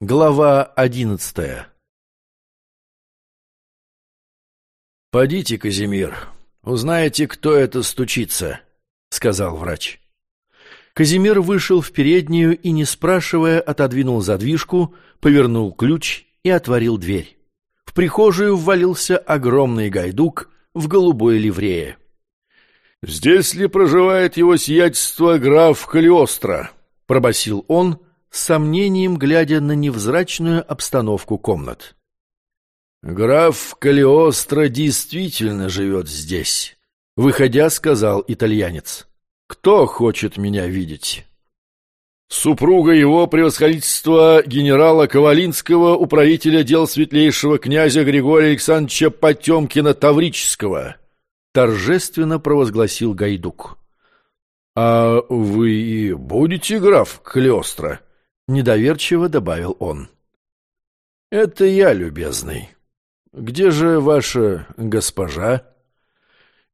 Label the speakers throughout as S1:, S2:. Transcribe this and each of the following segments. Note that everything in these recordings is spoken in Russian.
S1: Глава одиннадцатая «Подите, Казимир, узнаете, кто это стучится», — сказал врач. Казимир вышел в переднюю и, не спрашивая, отодвинул задвижку, повернул ключ и отворил дверь. В прихожую ввалился огромный гайдук в голубой ливрее.
S2: «Здесь ли проживает его сиятельство граф Калиостро?» — пробасил он, с сомнением глядя на невзрачную обстановку комнат.
S1: «Граф Калиостро действительно живет здесь», — выходя, сказал итальянец. «Кто хочет меня видеть?»
S2: «Супруга его превосходительства генерала Ковалинского, управителя дел светлейшего князя Григория Александровича Потемкина Таврического», — торжественно провозгласил Гайдук. «А вы будете граф Калиостро?»
S1: Недоверчиво добавил он.
S2: «Это я, любезный. Где же ваша госпожа?»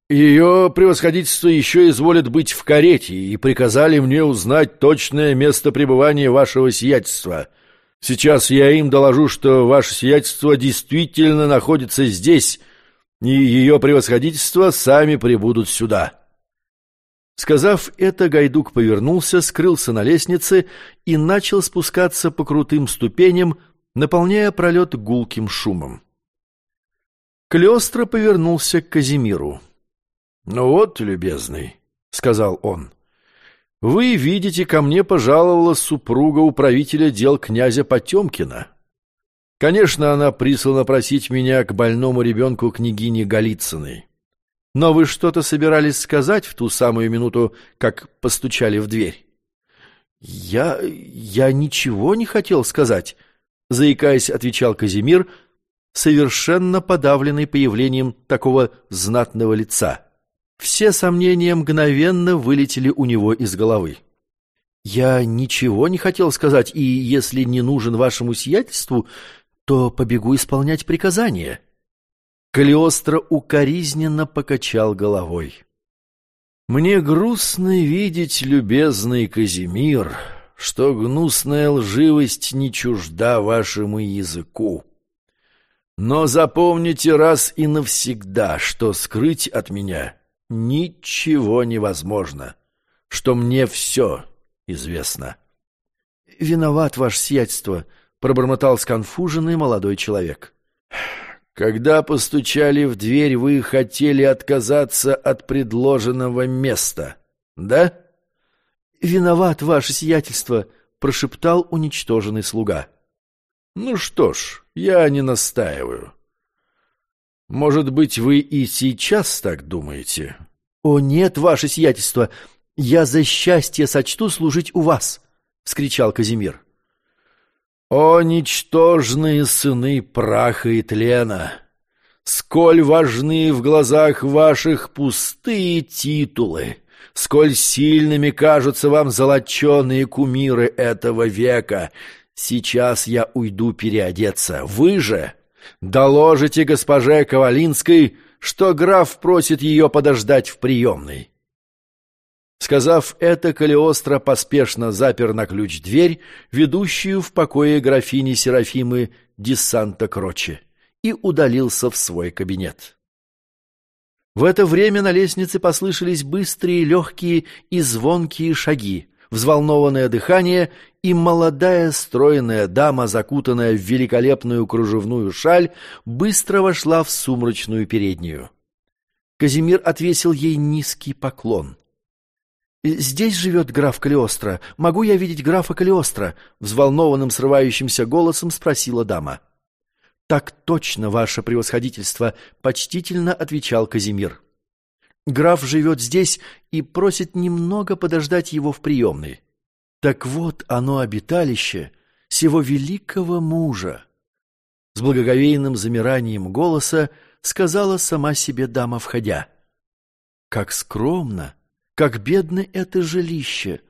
S2: «Ее превосходительство еще изволит быть в карете, и приказали мне узнать точное место пребывания вашего сиятельства. Сейчас я им доложу, что ваше сиятельство действительно находится здесь, и ее превосходительство сами прибудут сюда».
S1: Сказав это, Гайдук повернулся, скрылся на лестнице и начал спускаться по крутым ступеням, наполняя пролет гулким шумом. Клёстро повернулся к Казимиру.
S2: «Ну вот, любезный», — сказал он, — «вы видите, ко мне пожаловала супруга управителя дел князя Потемкина. Конечно, она прислана просить меня к больному ребенку княгини Голицыной.
S1: Но вы что-то собирались сказать в ту самую минуту, как постучали в дверь? Я... я ничего не хотел сказать, заикаясь, отвечал Казимир, совершенно подавленный появлением такого знатного лица. Все сомнения мгновенно вылетели у него из головы. «Я ничего не хотел сказать, и если не нужен вашему сиятельству, то побегу исполнять приказания». Калиостро укоризненно покачал головой.
S2: «Мне грустно видеть, любезный Казимир, что гнусная лживость не чужда вашему языку. Но запомните раз и навсегда, что скрыть от меня ничего невозможно, что мне все известно».
S1: «Виноват, ваше сиятельство», — пробормотал сконфуженный молодой человек.
S2: Когда постучали в дверь, вы хотели отказаться от предложенного места, да?
S1: Виноват, ваше сиятельство, прошептал уничтоженный слуга.
S2: Ну что ж, я не настаиваю. Может быть, вы и сейчас так думаете?
S1: О нет, ваше сиятельство, я за счастье сочту служить у вас, вскричал Казимир.
S2: О, ничтожные сыны праха и тлена! Сколь важны в глазах ваших пустые титулы! Сколь сильными кажутся вам золоченые кумиры этого века! Сейчас я уйду переодеться. Вы же доложите госпоже Ковалинской, что граф просит ее подождать в приемной. Сказав это, Калиостро поспешно запер на ключ дверь, ведущую в покое графини Серафимы Ди Санта-Кроче, и удалился в свой кабинет. В это время на лестнице послышались быстрые, легкие и звонкие шаги, взволнованное дыхание, и молодая стройная дама, закутанная в великолепную кружевную шаль, быстро вошла в сумрачную переднюю. Казимир отвесил ей низкий поклон — «Здесь живет граф Калиостро. Могу я видеть графа Калиостро?» Взволнованным срывающимся голосом спросила дама. «Так точно, ваше превосходительство», — почтительно отвечал Казимир. «Граф живет здесь и просит немного подождать его в приемной. Так вот оно обиталище сего великого мужа». С благоговейным замиранием голоса сказала сама себе дама, входя. «Как скромно!» Как бедно это жилище!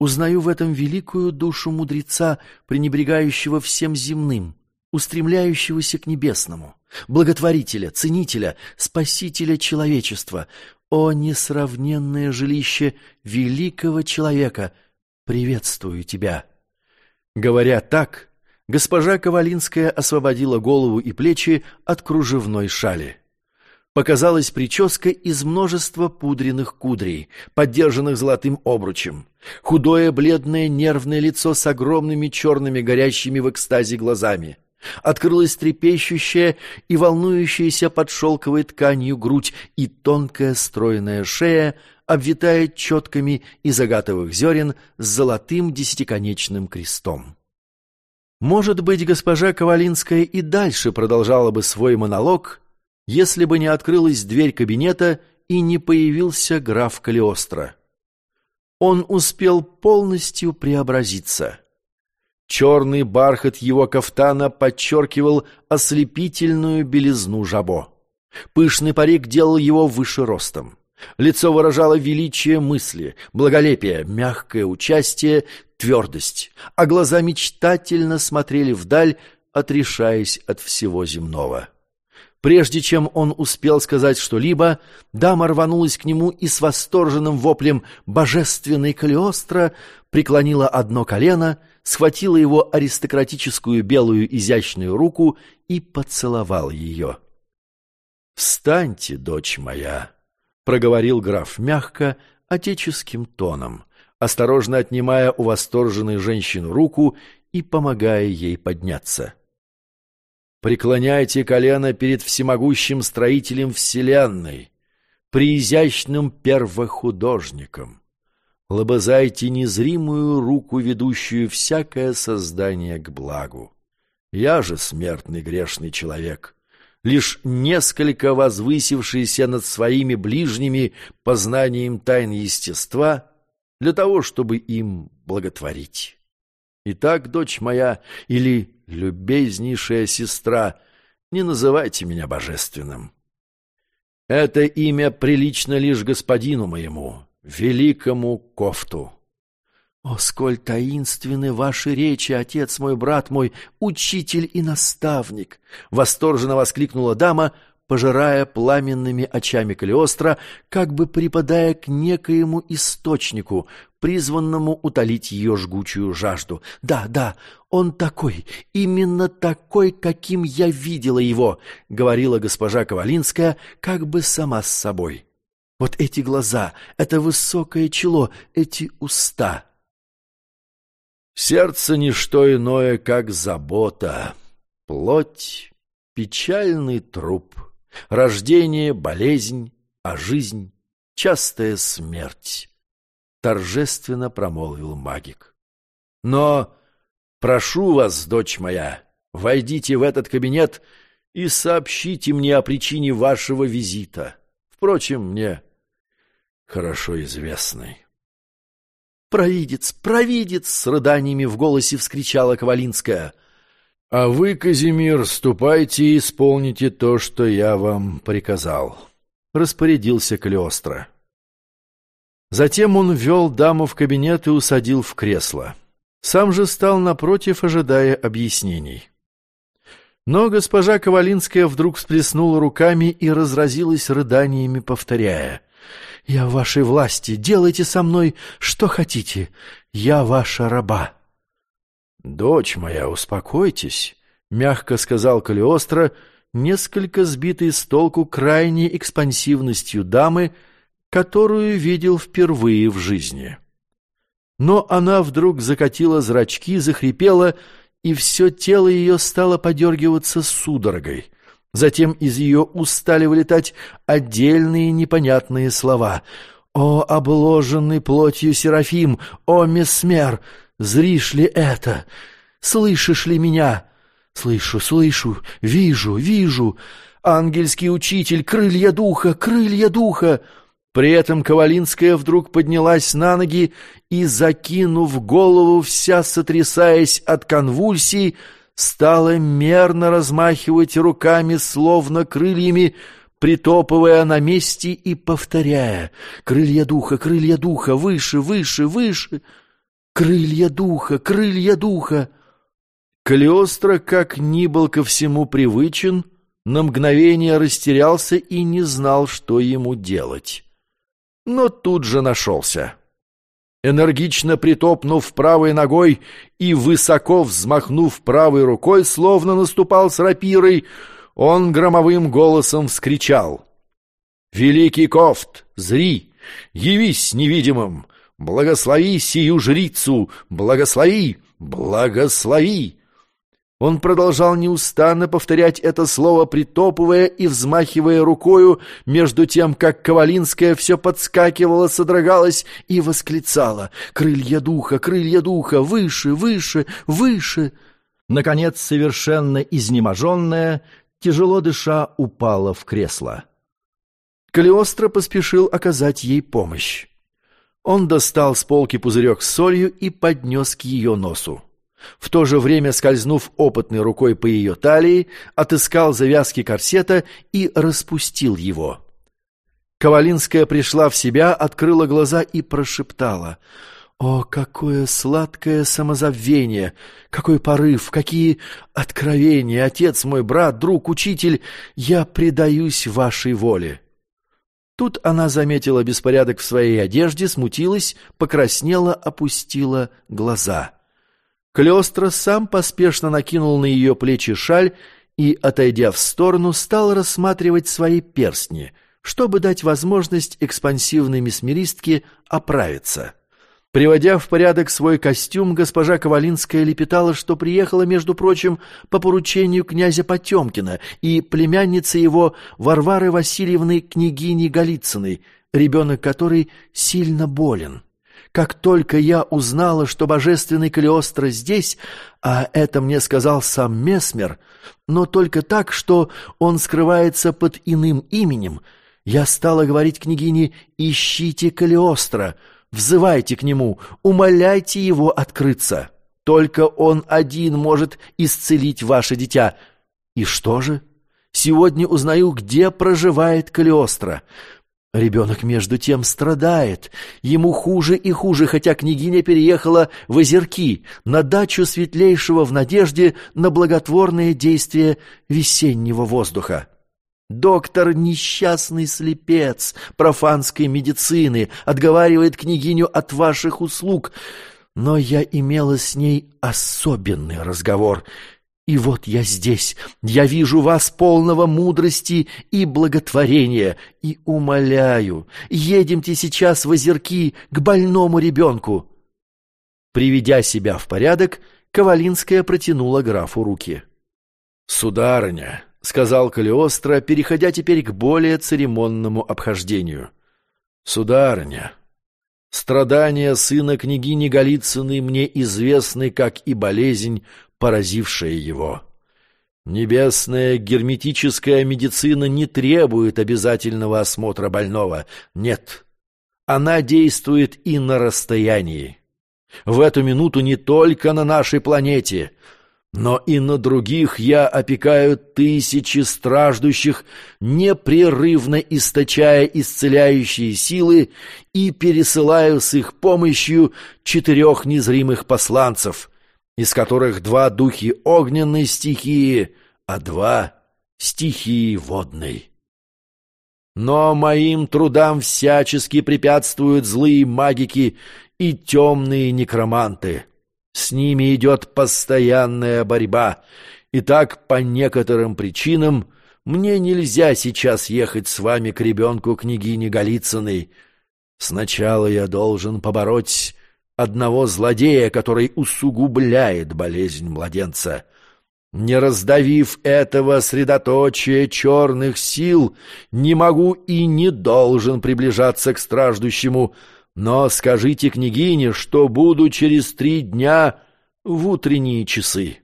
S2: Узнаю в этом великую душу мудреца, пренебрегающего всем земным, устремляющегося к небесному, благотворителя, ценителя, спасителя человечества. О, несравненное жилище великого человека! Приветствую тебя!» Говоря так,
S1: Госпожа Ковалинская освободила голову и плечи от кружевной шали. Показалась прическа из множества пудренных кудрей, поддержанных золотым обручем. Худое, бледное, нервное лицо с огромными черными, горящими в экстазе глазами. Открылась трепещущая и волнующаяся под шелковой тканью грудь и тонкая стройная шея, обвитая четками из агатовых зерен с золотым десятиконечным крестом. Может быть, госпожа Ковалинская и дальше продолжала бы свой монолог, если бы не открылась дверь кабинета и не появился граф Калиостро. Он успел полностью преобразиться. Черный бархат его кафтана подчеркивал ослепительную белизну жабо. Пышный парик делал его выше ростом. Лицо выражало величие мысли, благолепие, мягкое участие, твердость, а глаза мечтательно смотрели вдаль, отрешаясь от всего земного. Прежде чем он успел сказать что-либо, дама рванулась к нему и с восторженным воплем «Божественный Калиостро» преклонила одно колено, схватила его аристократическую белую изящную руку и поцеловал ее. «Встаньте, дочь моя!» проговорил граф мягко, отеческим тоном, осторожно отнимая у восторженной женщины руку и помогая ей подняться. Преклоняйте колено перед всемогущим строителем вселенной, преизящным первохудожником. Лобызайте незримую руку, ведущую всякое создание к благу. Я же смертный грешный человек, лишь несколько возвысившийся над своими ближними познанием тайн естества для того, чтобы им благотворить. Итак, дочь моя или любезнейшая сестра, не называйте меня божественным. Это имя прилично лишь господину моему, великому Кофту. «О, сколь таинственны ваши речи, отец мой, брат мой, учитель и наставник!» — восторженно воскликнула дама, пожирая пламенными очами Калиостро, как бы припадая к некоему источнику, призванному утолить ее жгучую жажду. «Да, да, он такой, именно такой, каким я видела его», — говорила госпожа Ковалинская, как бы сама с собой. «Вот эти глаза, это высокое чело, эти уста». Сердце — ничто иное, как забота, плоть — печальный труп, рождение — болезнь, а жизнь — частая смерть, — торжественно промолвил магик. Но прошу вас, дочь моя, войдите в этот кабинет и сообщите мне о причине вашего визита, впрочем, мне хорошо известной. «Провидец! Провидец!» — с рыданиями в голосе вскричала Ковалинская. «А вы, Казимир, ступайте и исполните то, что я вам приказал», — распорядился Калиостро. Затем он ввел даму в кабинет и усадил в кресло. Сам же стал напротив, ожидая объяснений. Но госпожа Ковалинская вдруг всплеснула руками и разразилась рыданиями, повторяя — я в вашей власти, делайте со мной что хотите, я ваша раба. Дочь моя, успокойтесь, мягко сказал Калиостро, несколько сбитый с толку крайней экспансивностью дамы, которую видел впервые в жизни. Но она вдруг закатила зрачки, захрипела, и все тело ее стало подергиваться судорогой — Затем из ее уст стали вылетать отдельные непонятные слова. «О, обложенный плотью Серафим! О, Месмер! Зришь ли это? Слышишь ли меня?» «Слышу, слышу, вижу, вижу! Ангельский учитель, крылья духа, крылья духа!» При этом Ковалинская вдруг поднялась на ноги и, закинув голову, вся сотрясаясь от конвульсий, стала мерно размахивать руками, словно крыльями, притопывая на месте и повторяя «Крылья духа, крылья духа, выше, выше, выше! Крылья духа, крылья духа!» Калиостро, как ни был ко всему привычен, на мгновение растерялся и не знал, что ему делать. Но тут же нашелся.
S2: Энергично притопнув правой ногой и высоко взмахнув правой рукой, словно наступал с рапирой, он громовым голосом вскричал. «Великий Кофт, зри, явись невидимым, благослови сию жрицу, благослови, благослови!» Он продолжал неустанно повторять это слово, притопывая и взмахивая рукою, между тем, как Ковалинская все подскакивала, содрогалась и восклицала «Крылья духа, крылья духа, выше, выше, выше!» Наконец, совершенно изнеможенная, тяжело дыша, упала в кресло. Калиостро поспешил оказать ей помощь. Он достал с полки пузырек с солью и поднес к ее носу. В то же время, скользнув опытной рукой по ее талии, отыскал завязки корсета и распустил его. Ковалинская пришла в себя, открыла глаза и прошептала. «О, какое сладкое самозабвение! Какой порыв! Какие откровения! Отец мой, брат, друг, учитель, я предаюсь вашей воле!» Тут она заметила беспорядок в своей одежде, смутилась, покраснела, опустила глаза. Клеостро сам поспешно накинул на ее плечи шаль и, отойдя в сторону, стал рассматривать свои перстни, чтобы дать возможность экспансивной месмеристке оправиться. Приводя в порядок свой костюм, госпожа Ковалинская лепетала, что приехала, между прочим, по поручению князя Потемкина и племянницы его Варвары Васильевны княгини Голицыной, ребенок которой сильно болен. Как только я узнала, что божественный Калиостро здесь, а это мне сказал сам Месмер, но только так, что он скрывается под иным именем, я стала говорить княгине «Ищите Калиостро», взывайте к нему, умоляйте его открыться. Только он один может исцелить ваше дитя. И что же? Сегодня узнаю, где проживает Калиостро. Ребенок, между тем, страдает. Ему хуже и хуже, хотя княгиня переехала в Озерки, на дачу светлейшего в надежде на благотворное действие весеннего воздуха. Доктор — несчастный слепец профанской медицины, отговаривает княгиню от ваших услуг. Но я имела с ней особенный разговор — и вот я здесь, я вижу вас полного мудрости и благотворения, и умоляю, едемте сейчас в озерки к больному ребенку». Приведя себя в порядок, Ковалинская протянула графу руки. «Сударыня», — сказал Калиостро, переходя теперь к более церемонному обхождению. «Сударыня, страдания сына княгини Голицыной мне известны, как и болезнь, поразившая его. Небесная герметическая медицина не требует обязательного осмотра больного. Нет, она действует и на расстоянии. В эту минуту не только на нашей планете, но и на других я опекаю тысячи страждущих, непрерывно источая исцеляющие силы и пересылаю с их помощью четырех незримых посланцев — из которых два духи огненной стихии, а два — стихии водной. Но моим трудам всячески препятствуют злые магики и темные некроманты. С ними идет постоянная борьба, и так по некоторым причинам мне нельзя сейчас ехать с вами к ребенку княгини Голицыной. Сначала я должен побороть одного злодея, который усугубляет болезнь младенца. Не раздавив этого средоточия черных сил, не могу и не должен приближаться к страждущему, но скажите княгине, что буду через три дня в утренние часы.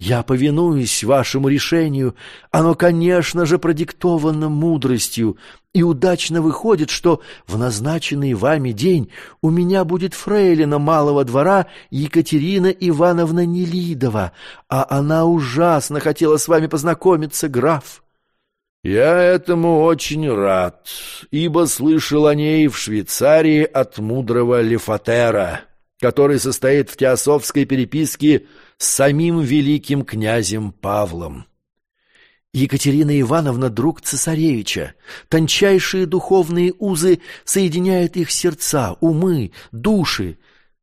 S2: Я повинуюсь вашему решению. Оно, конечно же, продиктовано мудростью, и удачно выходит, что в назначенный вами день у меня будет фрейлина малого двора Екатерина Ивановна Нелидова, а она ужасно хотела с вами познакомиться, граф. Я этому очень рад, ибо слышал о ней в Швейцарии от мудрого Лефатера, который состоит в теософской переписке с самим великим князем Павлом.
S1: Екатерина Ивановна — друг цесаревича. Тончайшие духовные узы соединяют их сердца, умы, души.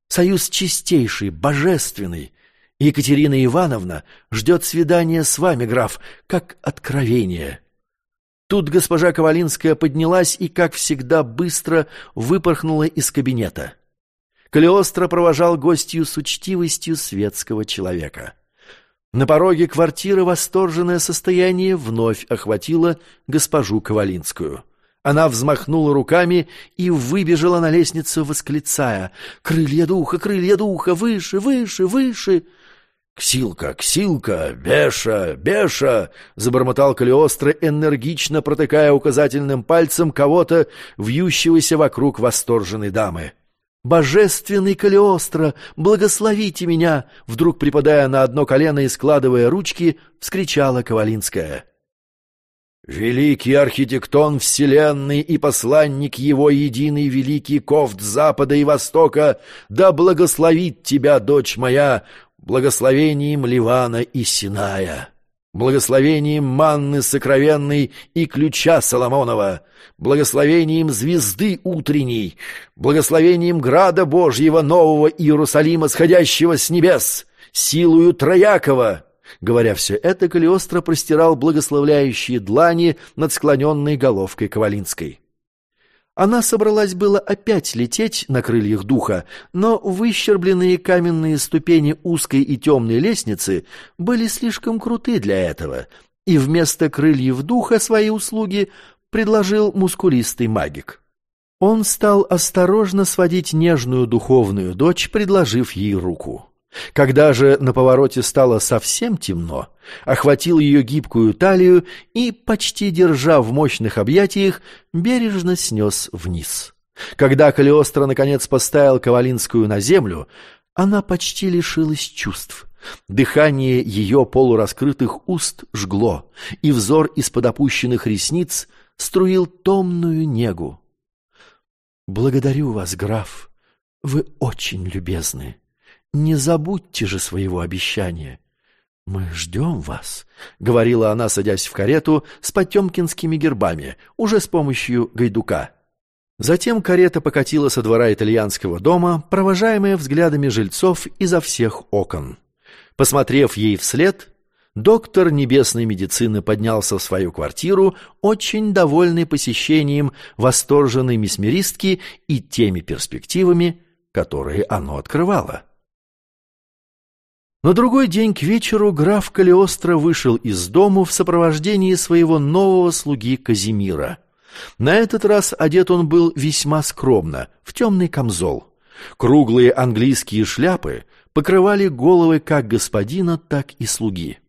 S1: Союз чистейший, божественный. Екатерина Ивановна ждет свидания с вами, граф, как откровение. Тут госпожа Ковалинская поднялась и, как всегда, быстро выпорхнула из кабинета. Калиостро провожал гостью с учтивостью светского человека. На пороге квартиры восторженное состояние вновь охватило госпожу Ковалинскую. Она взмахнула руками и выбежала на лестницу, восклицая «Крылья духа, крылья духа, выше, выше, выше!» «Ксилка, Ксилка, Беша, Беша!» — забормотал Калиостро, энергично протыкая указательным пальцем кого-то, вьющегося вокруг восторженной дамы. «Божественный Калиостро, благословите меня!» Вдруг припадая на одно колено и складывая ручки, вскричала Ковалинская. «Великий архитектон вселенной и посланник его единый великий кофт Запада и Востока, да благословит тебя, дочь моя, благословением Ливана и Синая!» благословением манны сокровенной и ключа Соломонова, благословением звезды утренней, благословением града Божьего нового Иерусалима, сходящего с небес, силою Троякова. Говоря все это, Калиостро простирал благословляющие длани над склоненной головкой Ковалинской. Она собралась было опять лететь на крыльях духа, но выщербленные каменные ступени узкой и темной лестницы были слишком круты для этого, и вместо крыльев духа свои услуги предложил мускулистый магик. Он стал осторожно сводить нежную духовную дочь, предложив ей руку. Когда же на повороте стало совсем темно, охватил ее гибкую талию и, почти держа в мощных объятиях, бережно снес вниз. Когда Калиостро наконец поставил Ковалинскую на землю, она почти лишилась чувств. Дыхание ее полураскрытых уст жгло, и взор из-под опущенных ресниц струил томную негу. «Благодарю вас, граф, вы очень любезны». Не забудьте же своего обещания. Мы ждем вас, — говорила она, садясь в карету с потемкинскими гербами, уже с помощью гайдука. Затем карета покатила со двора итальянского дома, провожаемая взглядами жильцов изо всех окон. Посмотрев ей вслед, доктор небесной медицины поднялся в свою квартиру, очень довольный посещением восторженной месмеристки и теми перспективами, которые оно открывало. На другой день к вечеру граф Калиостро вышел из дому в сопровождении своего нового слуги Казимира. На этот раз одет он был весьма скромно, в темный камзол. Круглые английские шляпы покрывали головы как господина, так и слуги.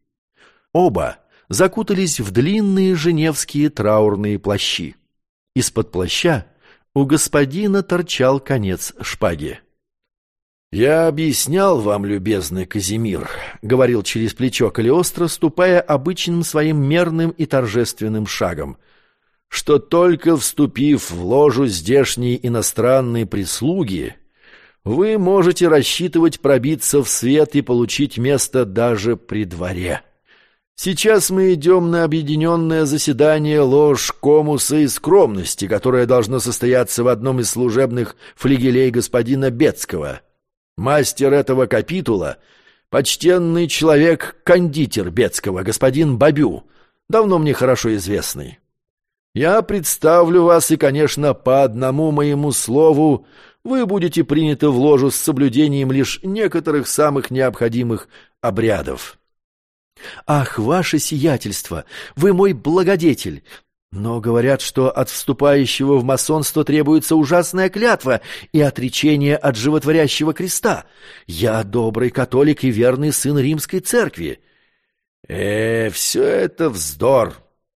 S1: Оба закутались в длинные женевские траурные плащи. Из-под плаща у господина торчал конец шпаги. «Я объяснял вам, любезный Казимир», — говорил через плечо Калиостро, ступая обычным своим мерным и торжественным шагом, «что только вступив в ложу здешней иностранной прислуги, вы можете рассчитывать пробиться в свет и получить место даже при дворе. Сейчас мы идем на объединенное заседание ложь комуса и скромности, которое должно состояться в одном из служебных флигелей господина Бецкого». Мастер этого капитула — почтенный человек, кондитер Бецкого, господин Бабю, давно мне хорошо известный. Я представлю вас, и, конечно, по одному моему слову вы будете приняты в ложу с соблюдением лишь некоторых самых необходимых обрядов. «Ах, ваше сиятельство! Вы мой благодетель! Но говорят, что от вступающего в масонство требуется ужасная клятва и отречение от животворящего креста. Я добрый католик и верный сын римской церкви. Э, все это вздор,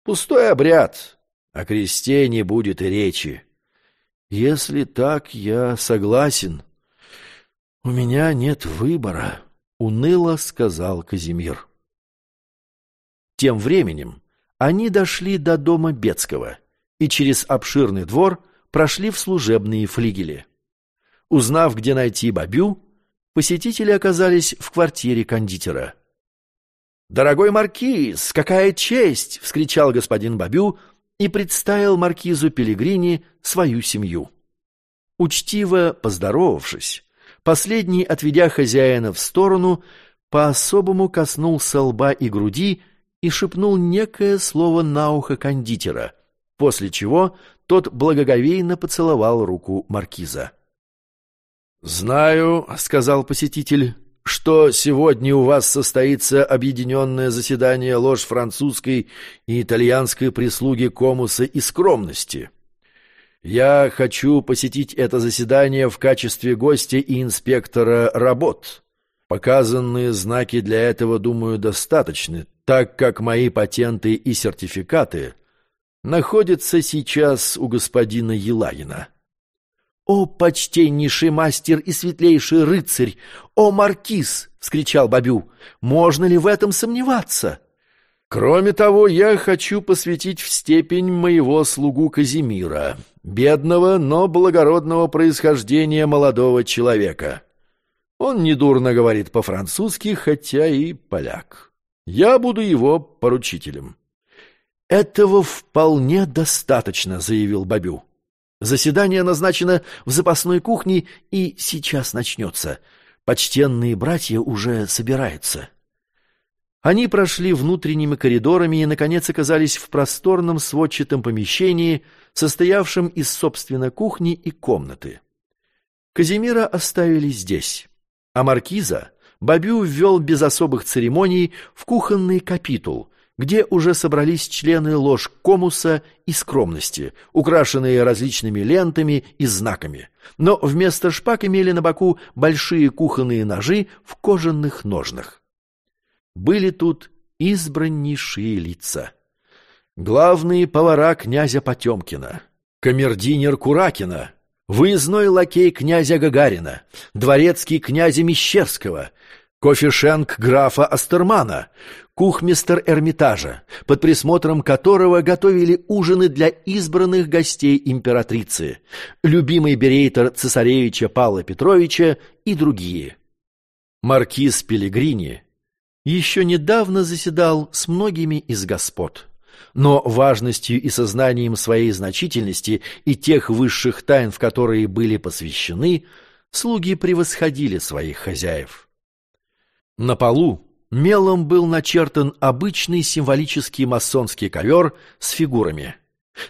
S1: пустой обряд. О кресте не будет и речи. Если так, я согласен. У меня нет выбора, — уныло сказал Казимир. Тем временем они дошли до дома Бецкого и через обширный двор прошли в служебные флигели. Узнав, где найти Бабю, посетители оказались в квартире кондитера. «Дорогой маркиз, какая честь!» — вскричал господин Бабю и представил маркизу Пелигрини свою семью. Учтиво поздоровавшись, последний, отведя хозяина в сторону, по-особому коснулся лба и груди и шепнул некое слово на ухо кондитера, после чего тот благоговейно поцеловал руку маркиза.
S2: «Знаю», — сказал посетитель, — «что сегодня у вас состоится объединенное заседание ложь французской и итальянской прислуги комуса и скромности. Я хочу посетить это заседание в качестве гостя и инспектора работ. Показанные знаки для этого, думаю, достаточны, так как мои патенты и сертификаты находятся сейчас у господина Елагина».
S1: «О, почтеннейший мастер и светлейший рыцарь! О, маркиз!» — вскричал Бабю. «Можно ли в этом сомневаться?»
S2: «Кроме того, я хочу посвятить в степень моего слугу Казимира, бедного, но благородного происхождения молодого человека. Он недурно говорит по-французски, хотя и поляк. Я буду его поручителем».
S1: «Этого вполне достаточно», — заявил Бабю. Заседание назначено в запасной кухне и сейчас начнется. Почтенные братья уже собираются. Они прошли внутренними коридорами и, наконец, оказались в просторном сводчатом помещении, состоявшем из, собственно, кухни и комнаты. Казимира оставили здесь, а маркиза Бабю ввел без особых церемоний в кухонный капитул, где уже собрались члены ложь комуса и скромности, украшенные различными лентами и знаками. Но вместо шпаг имели на боку большие кухонные ножи в кожаных ножнах. Были тут избраннейшие лица. Главные повара князя Потемкина, камердинер Куракина, выездной лакей князя Гагарина, дворецкий князя Мещерского, кофешенк графа Астермана, кухмистер Эрмитажа, под присмотром которого готовили ужины для избранных гостей императрицы, любимый берейтер цесаревича Павла Петровича и другие. Маркиз Пелегрини еще недавно заседал с многими из господ, но важностью и сознанием своей значительности и тех высших тайн, в которые были посвящены, слуги превосходили своих хозяев. На полу Мелом был начертан обычный символический масонский ковер с фигурами.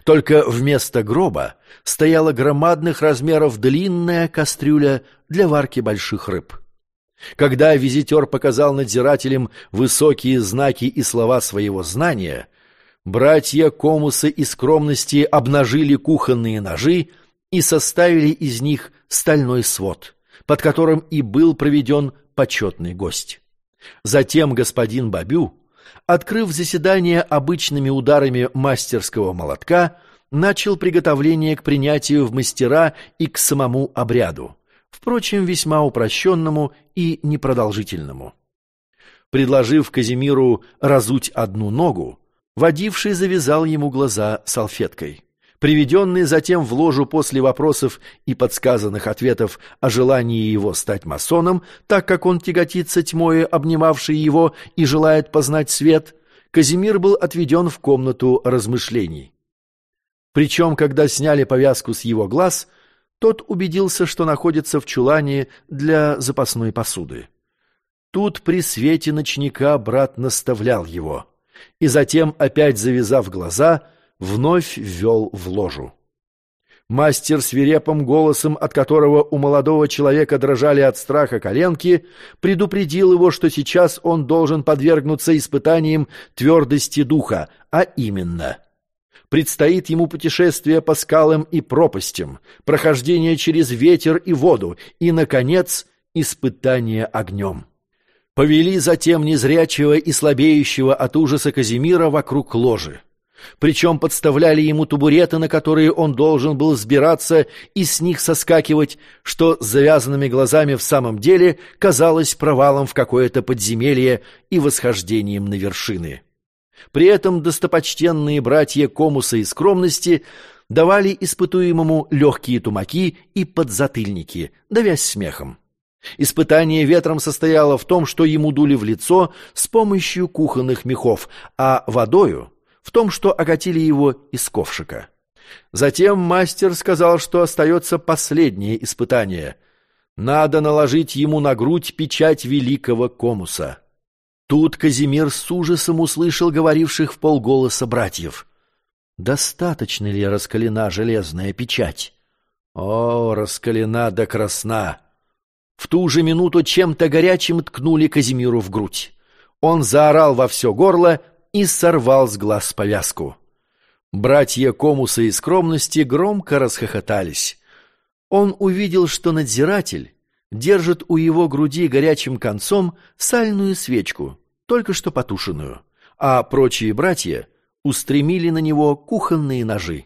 S1: Только вместо гроба стояла громадных размеров длинная кастрюля для варки больших рыб. Когда визитер показал надзирателям высокие знаки и слова своего знания, братья Комуса и Скромности обнажили кухонные ножи и составили из них стальной свод, под которым и был проведен почетный гость. Затем господин Бабю, открыв заседание обычными ударами мастерского молотка, начал приготовление к принятию в мастера и к самому обряду, впрочем, весьма упрощенному и непродолжительному. Предложив Казимиру разуть одну ногу, водивший завязал ему глаза салфеткой. Приведенный затем в ложу после вопросов и подсказанных ответов о желании его стать масоном, так как он тяготится тьмой, обнимавшей его, и желает познать свет, Казимир был отведен в комнату размышлений. Причем, когда сняли повязку с его глаз, тот убедился, что находится в чулане для запасной посуды. Тут при свете ночника брат наставлял его, и затем, опять завязав глаза, — вновь ввел в ложу. Мастер свирепым голосом, от которого у молодого человека дрожали от страха коленки, предупредил его, что сейчас он должен подвергнуться испытаниям твердости духа, а именно предстоит ему путешествие по скалам и пропастям, прохождение через ветер и воду и, наконец, испытание огнем. Повели затем незрячего и слабеющего от ужаса Казимира вокруг ложи. Причем подставляли ему табуреты, на которые он должен был взбираться и с них соскакивать, что с завязанными глазами в самом деле казалось провалом в какое-то подземелье и восхождением на вершины. При этом достопочтенные братья Комуса и Скромности давали испытуемому легкие тумаки и подзатыльники, давясь смехом. Испытание ветром состояло в том, что ему дули в лицо с помощью кухонных мехов, а водою — в том, что окатили его из ковшика. Затем мастер сказал, что остается последнее испытание. Надо наложить ему на грудь печать великого комуса. Тут Казимир с ужасом услышал говоривших в полголоса братьев. «Достаточно ли раскалена железная печать?» «О, раскалена до красна!» В ту же минуту чем-то горячим ткнули Казимиру в грудь. Он заорал во все горло и сорвал с глаз повязку. Братья Комуса и скромности громко расхохотались. Он увидел, что надзиратель держит у его груди горячим концом сальную свечку, только что потушенную, а прочие братья устремили на него кухонные ножи.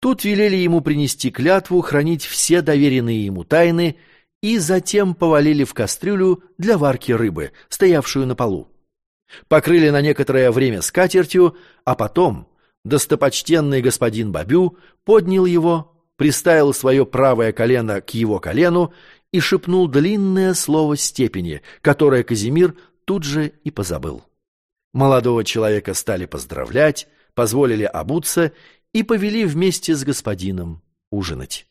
S1: Тут велели ему принести клятву хранить все доверенные ему тайны и затем повалили в кастрюлю для варки рыбы, стоявшую на полу. Покрыли на некоторое время скатертью, а потом достопочтенный господин Бабю поднял его, приставил свое правое колено к его колену и шепнул длинное слово степени, которое Казимир тут же и позабыл. Молодого человека стали поздравлять, позволили обуться и повели вместе с господином ужинать.